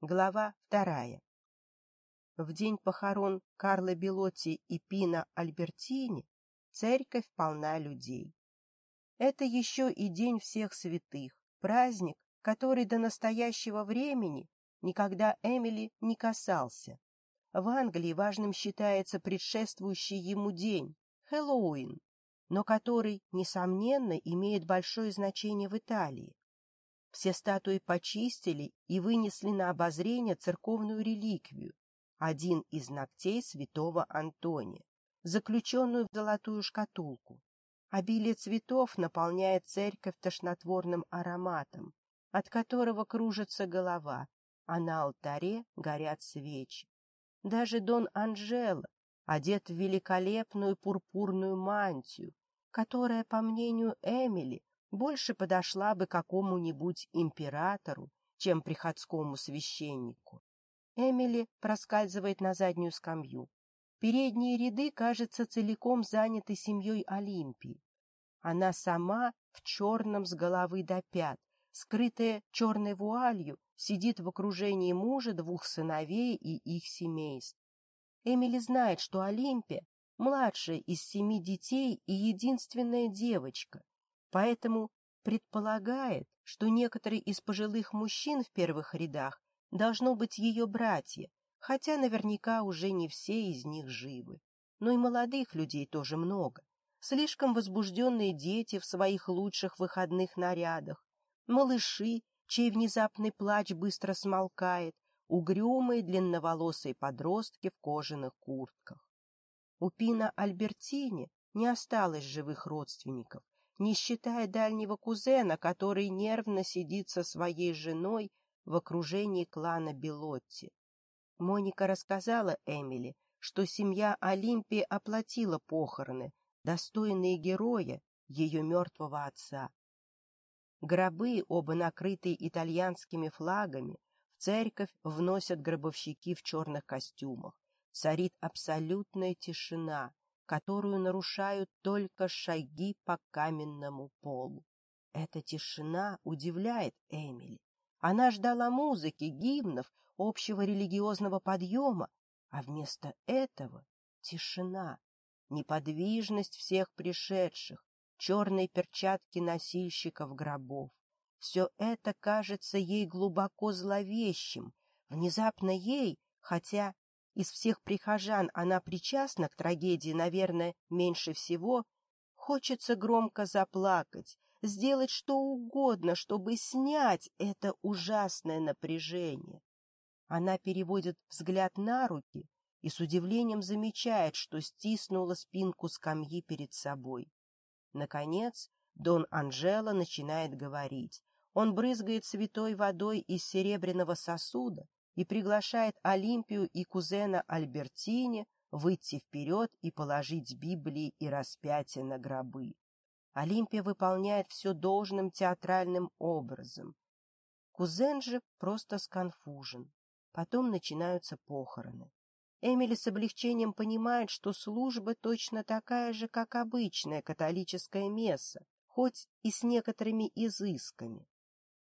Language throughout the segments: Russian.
Глава вторая. В день похорон Карла Белотти и Пина Альбертини церковь полна людей. Это еще и День всех святых, праздник, который до настоящего времени никогда Эмили не касался. В Англии важным считается предшествующий ему день – Хэллоуин, но который, несомненно, имеет большое значение в Италии. Все статуи почистили и вынесли на обозрение церковную реликвию, один из ногтей святого Антония, заключенную в золотую шкатулку. Обилие цветов наполняет церковь тошнотворным ароматом, от которого кружится голова, а на алтаре горят свечи. Даже Дон Анжело одет в великолепную пурпурную мантию, которая, по мнению Эмили, больше подошла бы какому-нибудь императору, чем приходскому священнику. Эмили проскальзывает на заднюю скамью. Передние ряды, кажется, целиком заняты семьей Олимпии. Она сама в черном с головы до пят, скрытая черной вуалью, сидит в окружении мужа, двух сыновей и их семейств. Эмили знает, что Олимпия — младшая из семи детей и единственная девочка поэтому предполагает, что некоторые из пожилых мужчин в первых рядах должно быть ее братья, хотя наверняка уже не все из них живы. Но и молодых людей тоже много. Слишком возбужденные дети в своих лучших выходных нарядах, малыши, чей внезапный плач быстро смолкает, угрюмые длинноволосые подростки в кожаных куртках. У Пина Альбертини не осталось живых родственников, не считая дальнего кузена, который нервно сидит со своей женой в окружении клана Белотти. Моника рассказала Эмили, что семья Олимпии оплатила похороны, достойные героя, ее мертвого отца. Гробы, оба накрытые итальянскими флагами, в церковь вносят гробовщики в черных костюмах. Царит абсолютная тишина которую нарушают только шаги по каменному полу. Эта тишина удивляет Эмили. Она ждала музыки, гимнов, общего религиозного подъема, а вместо этого тишина, неподвижность всех пришедших, черные перчатки носильщиков гробов. Все это кажется ей глубоко зловещим. Внезапно ей, хотя из всех прихожан она причастна к трагедии, наверное, меньше всего. Хочется громко заплакать, сделать что угодно, чтобы снять это ужасное напряжение. Она переводит взгляд на руки и с удивлением замечает, что стиснула спинку скамьи перед собой. Наконец, Дон Анжела начинает говорить. Он брызгает святой водой из серебряного сосуда, и приглашает Олимпию и кузена Альбертини выйти вперед и положить Библии и распятие на гробы. Олимпия выполняет все должным театральным образом. Кузен же просто сконфужен. Потом начинаются похороны. Эмили с облегчением понимает, что служба точно такая же, как обычная католическая месса, хоть и с некоторыми изысками.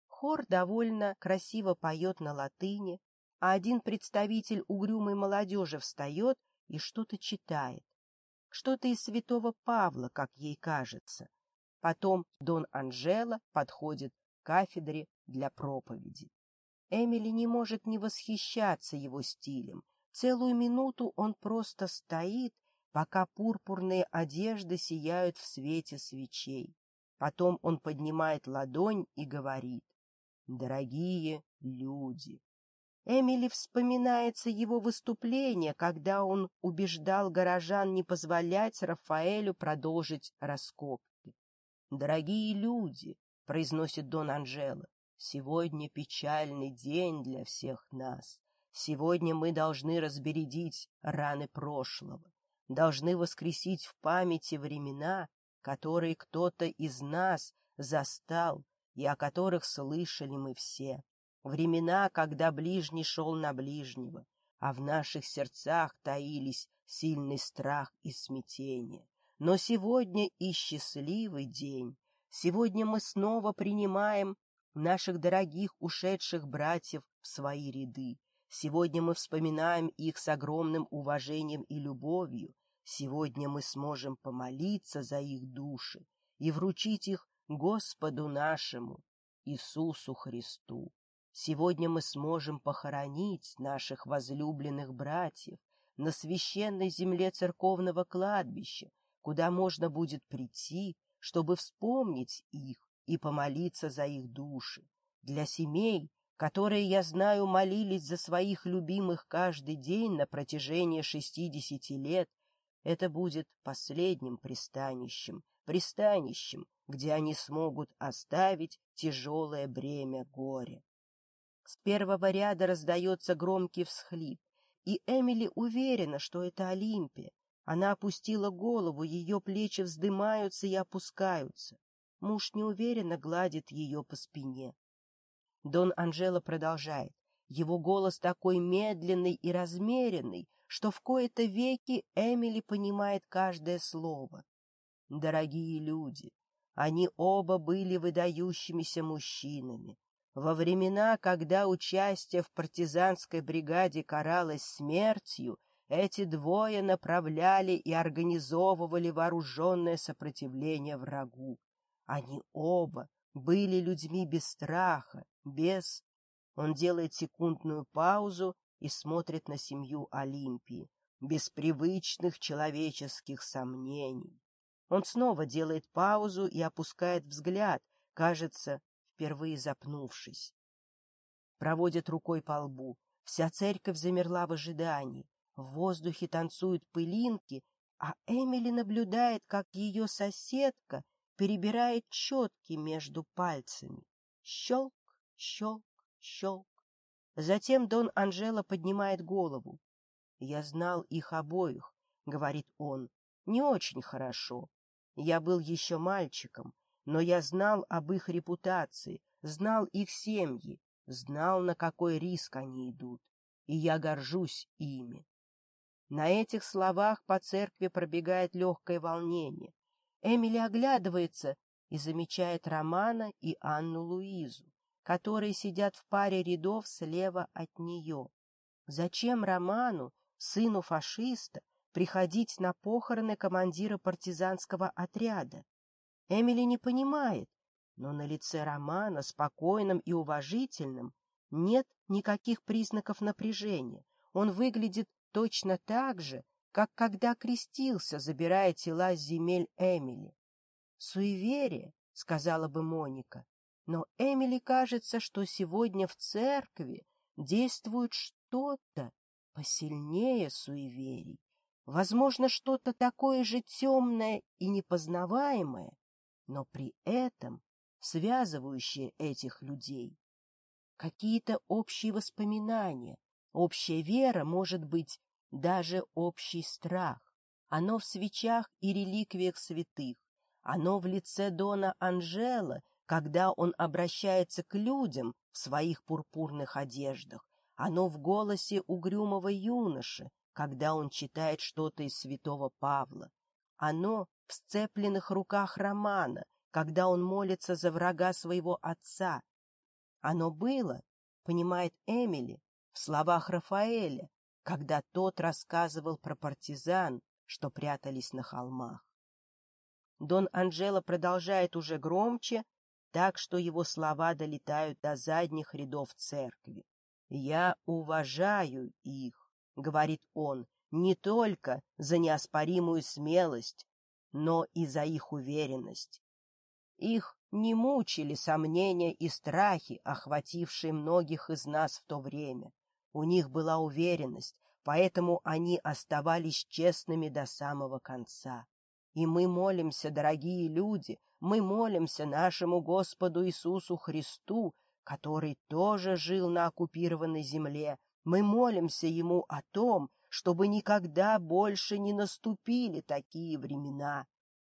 Хор довольно красиво поет на латыни, а один представитель угрюмой молодежи встает и что-то читает. Что-то из святого Павла, как ей кажется. Потом Дон Анжела подходит к кафедре для проповеди. Эмили не может не восхищаться его стилем. Целую минуту он просто стоит, пока пурпурные одежды сияют в свете свечей. Потом он поднимает ладонь и говорит «Дорогие люди!» Эмили вспоминается его выступление, когда он убеждал горожан не позволять Рафаэлю продолжить раскопки. «Дорогие люди», — произносит Дон Анжело, — «сегодня печальный день для всех нас. Сегодня мы должны разбередить раны прошлого, должны воскресить в памяти времена, которые кто-то из нас застал и о которых слышали мы все времена, когда ближний шел на ближнего, а в наших сердцах таились сильный страх и смятение. Но сегодня и счастливый день. Сегодня мы снова принимаем наших дорогих ушедших братьев в свои ряды. Сегодня мы вспоминаем их с огромным уважением и любовью. Сегодня мы сможем помолиться за их души и вручить их Господу нашему, Иисусу Христу. Сегодня мы сможем похоронить наших возлюбленных братьев на священной земле церковного кладбища, куда можно будет прийти, чтобы вспомнить их и помолиться за их души. Для семей, которые, я знаю, молились за своих любимых каждый день на протяжении шестидесяти лет, это будет последним пристанищем, пристанищем, где они смогут оставить тяжелое бремя горя. С первого ряда раздается громкий всхлип, и Эмили уверена, что это Олимпия. Она опустила голову, ее плечи вздымаются и опускаются. Муж неуверенно гладит ее по спине. Дон Анжело продолжает. Его голос такой медленный и размеренный, что в кои-то веки Эмили понимает каждое слово. Дорогие люди, они оба были выдающимися мужчинами. Во времена, когда участие в партизанской бригаде каралось смертью, эти двое направляли и организовывали вооруженное сопротивление врагу. Они оба были людьми без страха, без... Он делает секундную паузу и смотрит на семью Олимпии, без привычных человеческих сомнений. Он снова делает паузу и опускает взгляд, кажется, впервые запнувшись. Проводит рукой по лбу. Вся церковь замерла в ожидании. В воздухе танцуют пылинки, а Эмили наблюдает, как ее соседка перебирает четки между пальцами. Щелк, щелк, щелк. Затем Дон Анжела поднимает голову. «Я знал их обоих», — говорит он, — «не очень хорошо. Я был еще мальчиком, но я знал об их репутации, знал их семьи, знал, на какой риск они идут, и я горжусь ими. На этих словах по церкви пробегает легкое волнение. Эмили оглядывается и замечает Романа и Анну Луизу, которые сидят в паре рядов слева от нее. Зачем Роману, сыну фашиста, приходить на похороны командира партизанского отряда? Эмили не понимает, но на лице Романа, спокойном и уважительном, нет никаких признаков напряжения. Он выглядит точно так же, как когда крестился, забирая тела с земель Эмили. «Суеверие», — сказала бы Моника, но Эмили кажется, что сегодня в церкви действует что-то посильнее суеверий. Возможно, что-то такое же темное и непознаваемое, но при этом связывающее этих людей. Какие-то общие воспоминания, общая вера, может быть, даже общий страх. Оно в свечах и реликвиях святых, оно в лице Дона Анжела, когда он обращается к людям в своих пурпурных одеждах, оно в голосе угрюмого юноши, когда он читает что-то из святого Павла. Оно в сцепленных руках Романа, когда он молится за врага своего отца. Оно было, понимает Эмили, в словах Рафаэля, когда тот рассказывал про партизан, что прятались на холмах. Дон Анжело продолжает уже громче, так что его слова долетают до задних рядов церкви. «Я уважаю их», — говорит он, — «не только за неоспоримую смелость, но и за их уверенность. Их не мучили сомнения и страхи, охватившие многих из нас в то время. У них была уверенность, поэтому они оставались честными до самого конца. И мы молимся, дорогие люди, мы молимся нашему Господу Иисусу Христу, который тоже жил на оккупированной земле. Мы молимся Ему о том, чтобы никогда больше не наступили такие времена.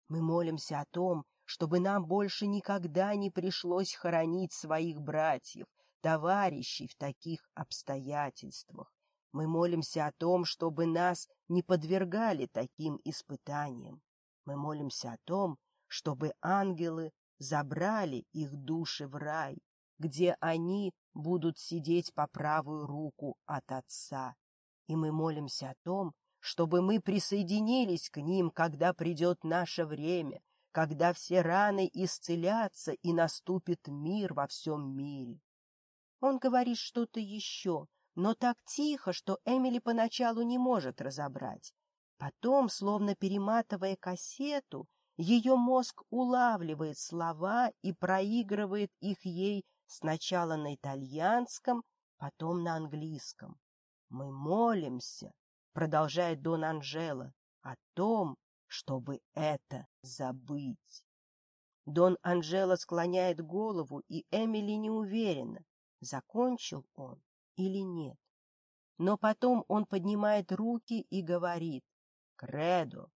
Мы молимся о том, чтобы нам больше никогда не пришлось хоронить своих братьев, товарищей в таких обстоятельствах. Мы молимся о том, чтобы нас не подвергали таким испытаниям. Мы молимся о том, чтобы ангелы забрали их души в рай, где они будут сидеть по правую руку от Отца и мы молимся о том, чтобы мы присоединились к ним, когда придет наше время, когда все раны исцелятся и наступит мир во всем мире. Он говорит что-то еще, но так тихо, что Эмили поначалу не может разобрать. Потом, словно перематывая кассету, ее мозг улавливает слова и проигрывает их ей сначала на итальянском, потом на английском мы молимся, продолжает Дон Анжела, о том, чтобы это забыть. Дон Анжела склоняет голову, и Эмили не уверена, закончил он или нет. Но потом он поднимает руки и говорит «Кредо».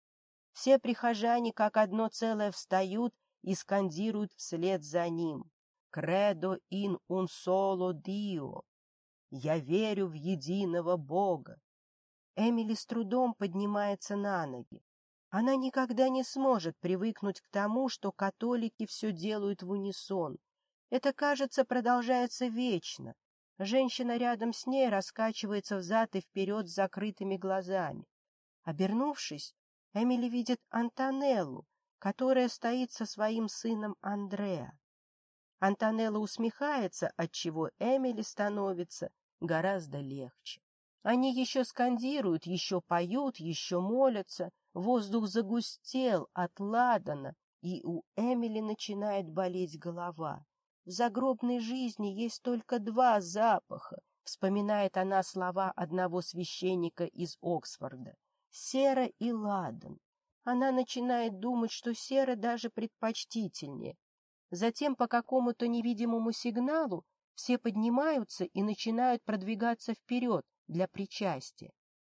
Все прихожане как одно целое встают и скандируют вслед за ним «Кредо ин un solo Dio» Я верю в единого Бога. Эмили с трудом поднимается на ноги. Она никогда не сможет привыкнуть к тому, что католики все делают в унисон. Это, кажется, продолжается вечно. Женщина рядом с ней раскачивается взад и вперед с закрытыми глазами. Обернувшись, Эмили видит Антонеллу, которая стоит со своим сыном Андреа. Антонелла усмехается, отчего Эмили становится гораздо легче. Они еще скандируют, еще поют, еще молятся. Воздух загустел от ладана, и у Эмили начинает болеть голова. В загробной жизни есть только два запаха, вспоминает она слова одного священника из Оксфорда. Сера и ладан. Она начинает думать, что сера даже предпочтительнее. Затем по какому-то невидимому сигналу все поднимаются и начинают продвигаться вперед для причастия.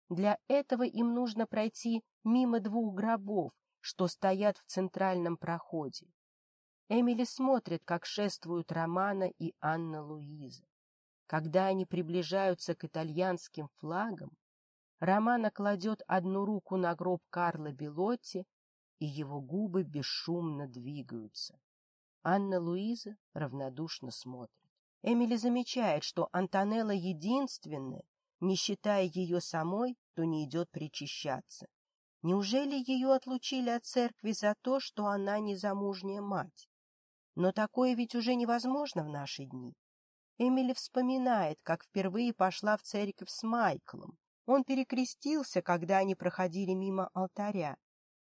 Для этого им нужно пройти мимо двух гробов, что стоят в центральном проходе. Эмили смотрит, как шествуют Романа и Анна Луиза. Когда они приближаются к итальянским флагам, Романа кладет одну руку на гроб Карла Белотти, и его губы бесшумно двигаются. Анна Луиза равнодушно смотрит. Эмили замечает, что Антонелла единственная, не считая ее самой, то не идет причащаться. Неужели ее отлучили от церкви за то, что она незамужняя мать? Но такое ведь уже невозможно в наши дни. Эмили вспоминает, как впервые пошла в церковь с Майклом. Он перекрестился, когда они проходили мимо алтаря,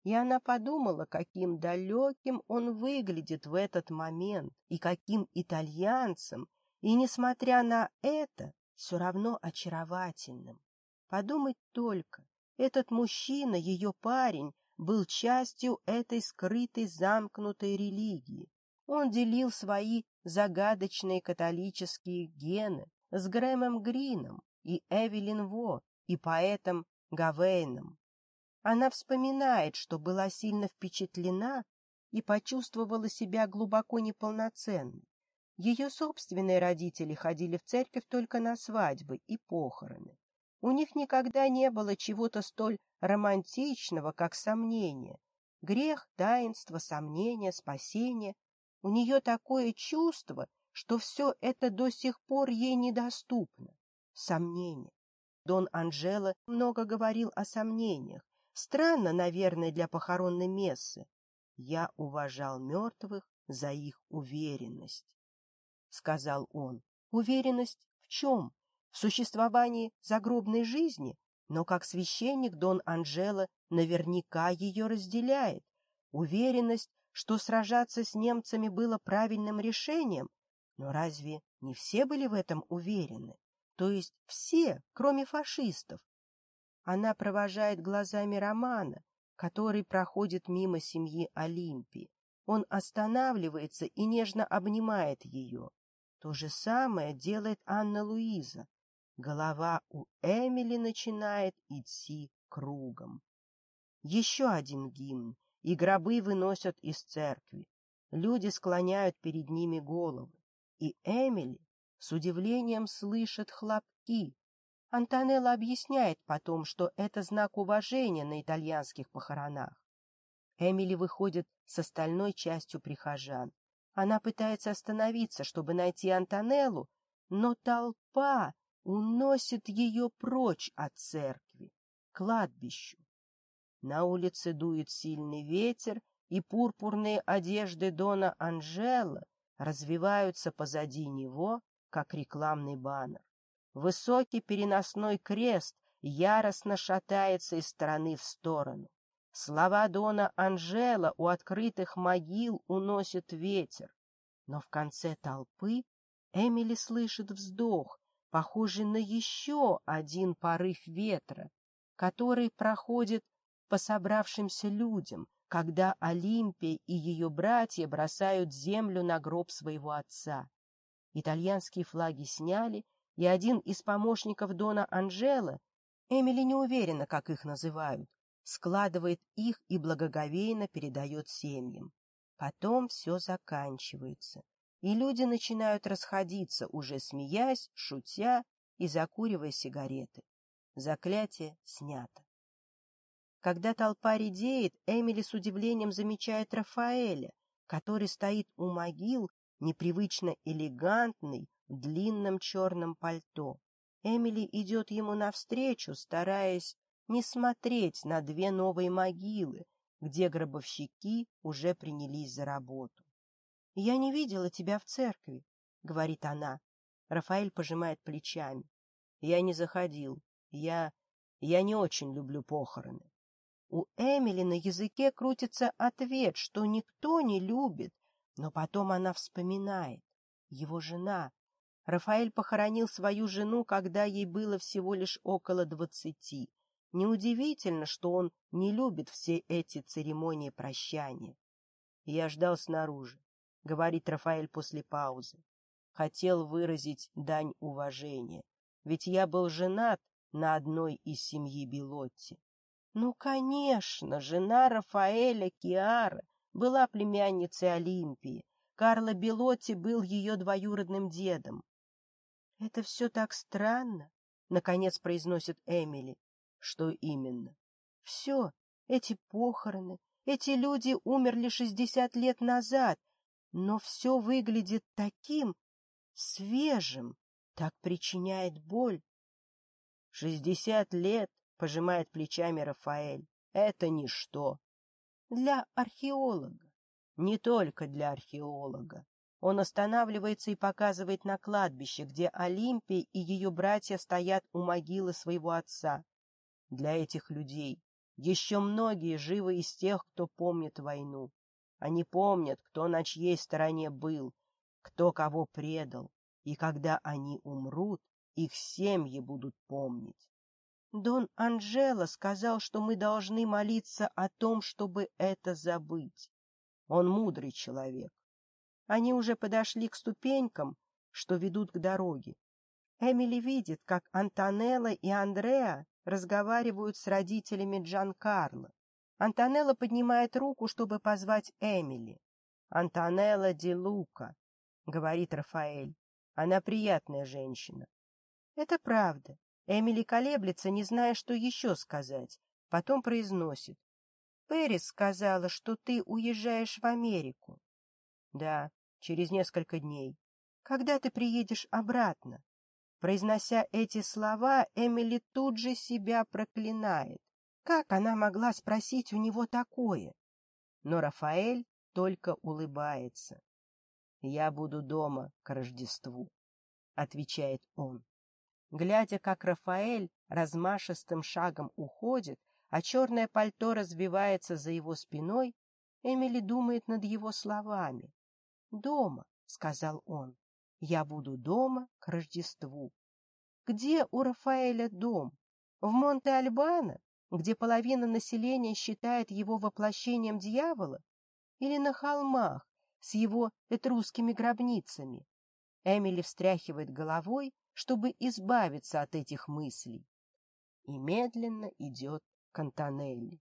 и она подумала, каким далеким он выглядит в этот момент и каким итальянцем и, несмотря на это, все равно очаровательным. Подумать только, этот мужчина, ее парень, был частью этой скрытой замкнутой религии. Он делил свои загадочные католические гены с Грэмом Грином и Эвелин Во и поэтом Гавейном. Она вспоминает, что была сильно впечатлена и почувствовала себя глубоко неполноценной. Ее собственные родители ходили в церковь только на свадьбы и похороны. У них никогда не было чего-то столь романтичного, как сомнение. Грех, таинство, сомнение, спасение. У нее такое чувство, что все это до сих пор ей недоступно. Сомнение. Дон Анжела много говорил о сомнениях. Странно, наверное, для похоронной мессы. Я уважал мертвых за их уверенность сказал он. Уверенность в чем? В существовании загробной жизни? Но как священник Дон Анжела наверняка ее разделяет. Уверенность, что сражаться с немцами было правильным решением. Но разве не все были в этом уверены? То есть все, кроме фашистов. Она провожает глазами Романа, который проходит мимо семьи Олимпии. Он останавливается и нежно обнимает ее. То же самое делает Анна-Луиза. Голова у Эмили начинает идти кругом. Еще один гимн, и гробы выносят из церкви. Люди склоняют перед ними головы, и Эмили с удивлением слышит хлопки. Антонелла объясняет потом, что это знак уважения на итальянских похоронах. Эмили выходит с остальной частью прихожан. Она пытается остановиться, чтобы найти Антонеллу, но толпа уносит ее прочь от церкви, к кладбищу. На улице дует сильный ветер, и пурпурные одежды Дона Анжела развиваются позади него, как рекламный баннер. Высокий переносной крест яростно шатается из стороны в сторону. Слова Дона Анжела у открытых могил уносит ветер. Но в конце толпы Эмили слышит вздох, похожий на еще один порыв ветра, который проходит по собравшимся людям, когда Олимпия и ее братья бросают землю на гроб своего отца. Итальянские флаги сняли, и один из помощников Дона Анжела, Эмили не уверена, как их называют, складывает их и благоговейно передает семьям. Потом все заканчивается, и люди начинают расходиться, уже смеясь, шутя и закуривая сигареты. Заклятие снято. Когда толпа редеет, Эмили с удивлением замечает Рафаэля, который стоит у могил, непривычно элегантный, в длинном черном пальто. Эмили идет ему навстречу, стараясь не смотреть на две новые могилы, где гробовщики уже принялись за работу. — Я не видела тебя в церкви, — говорит она. Рафаэль пожимает плечами. — Я не заходил. Я... я не очень люблю похороны. У Эмили на языке крутится ответ, что никто не любит, но потом она вспоминает. Его жена. Рафаэль похоронил свою жену, когда ей было всего лишь около двадцати — Неудивительно, что он не любит все эти церемонии прощания. Я ждал снаружи, — говорит Рафаэль после паузы. Хотел выразить дань уважения, ведь я был женат на одной из семьи Белотти. Ну, конечно, жена Рафаэля Киара была племянницей Олимпии. Карло Белотти был ее двоюродным дедом. — Это все так странно, — наконец произносит Эмили. Что именно? Все, эти похороны, эти люди умерли шестьдесят лет назад, но все выглядит таким свежим, так причиняет боль. Шестьдесят лет, пожимает плечами Рафаэль, это ничто. Для археолога, не только для археолога. Он останавливается и показывает на кладбище, где Олимпия и ее братья стоят у могилы своего отца. Для этих людей еще многие живы из тех, кто помнит войну. Они помнят, кто на чьей стороне был, кто кого предал. И когда они умрут, их семьи будут помнить. Дон Анжело сказал, что мы должны молиться о том, чтобы это забыть. Он мудрый человек. Они уже подошли к ступенькам, что ведут к дороге. Эмили видит, как Антонелла и Андреа разговаривают с родителями Джан-Карло. Антонелла поднимает руку, чтобы позвать Эмили. «Антонелла Ди Лука», — говорит Рафаэль. «Она приятная женщина». Это правда. Эмили колеблется, не зная, что еще сказать. Потом произносит. «Перес сказала, что ты уезжаешь в Америку». «Да, через несколько дней». «Когда ты приедешь обратно?» Произнося эти слова, Эмили тут же себя проклинает. Как она могла спросить у него такое? Но Рафаэль только улыбается. «Я буду дома к Рождеству», — отвечает он. Глядя, как Рафаэль размашистым шагом уходит, а черное пальто развивается за его спиной, Эмили думает над его словами. «Дома», — сказал он. Я буду дома к Рождеству. Где у Рафаэля дом? В Монте-Альбано, где половина населения считает его воплощением дьявола? Или на холмах с его этрусскими гробницами? Эмили встряхивает головой, чтобы избавиться от этих мыслей. И медленно идет Кантанелли.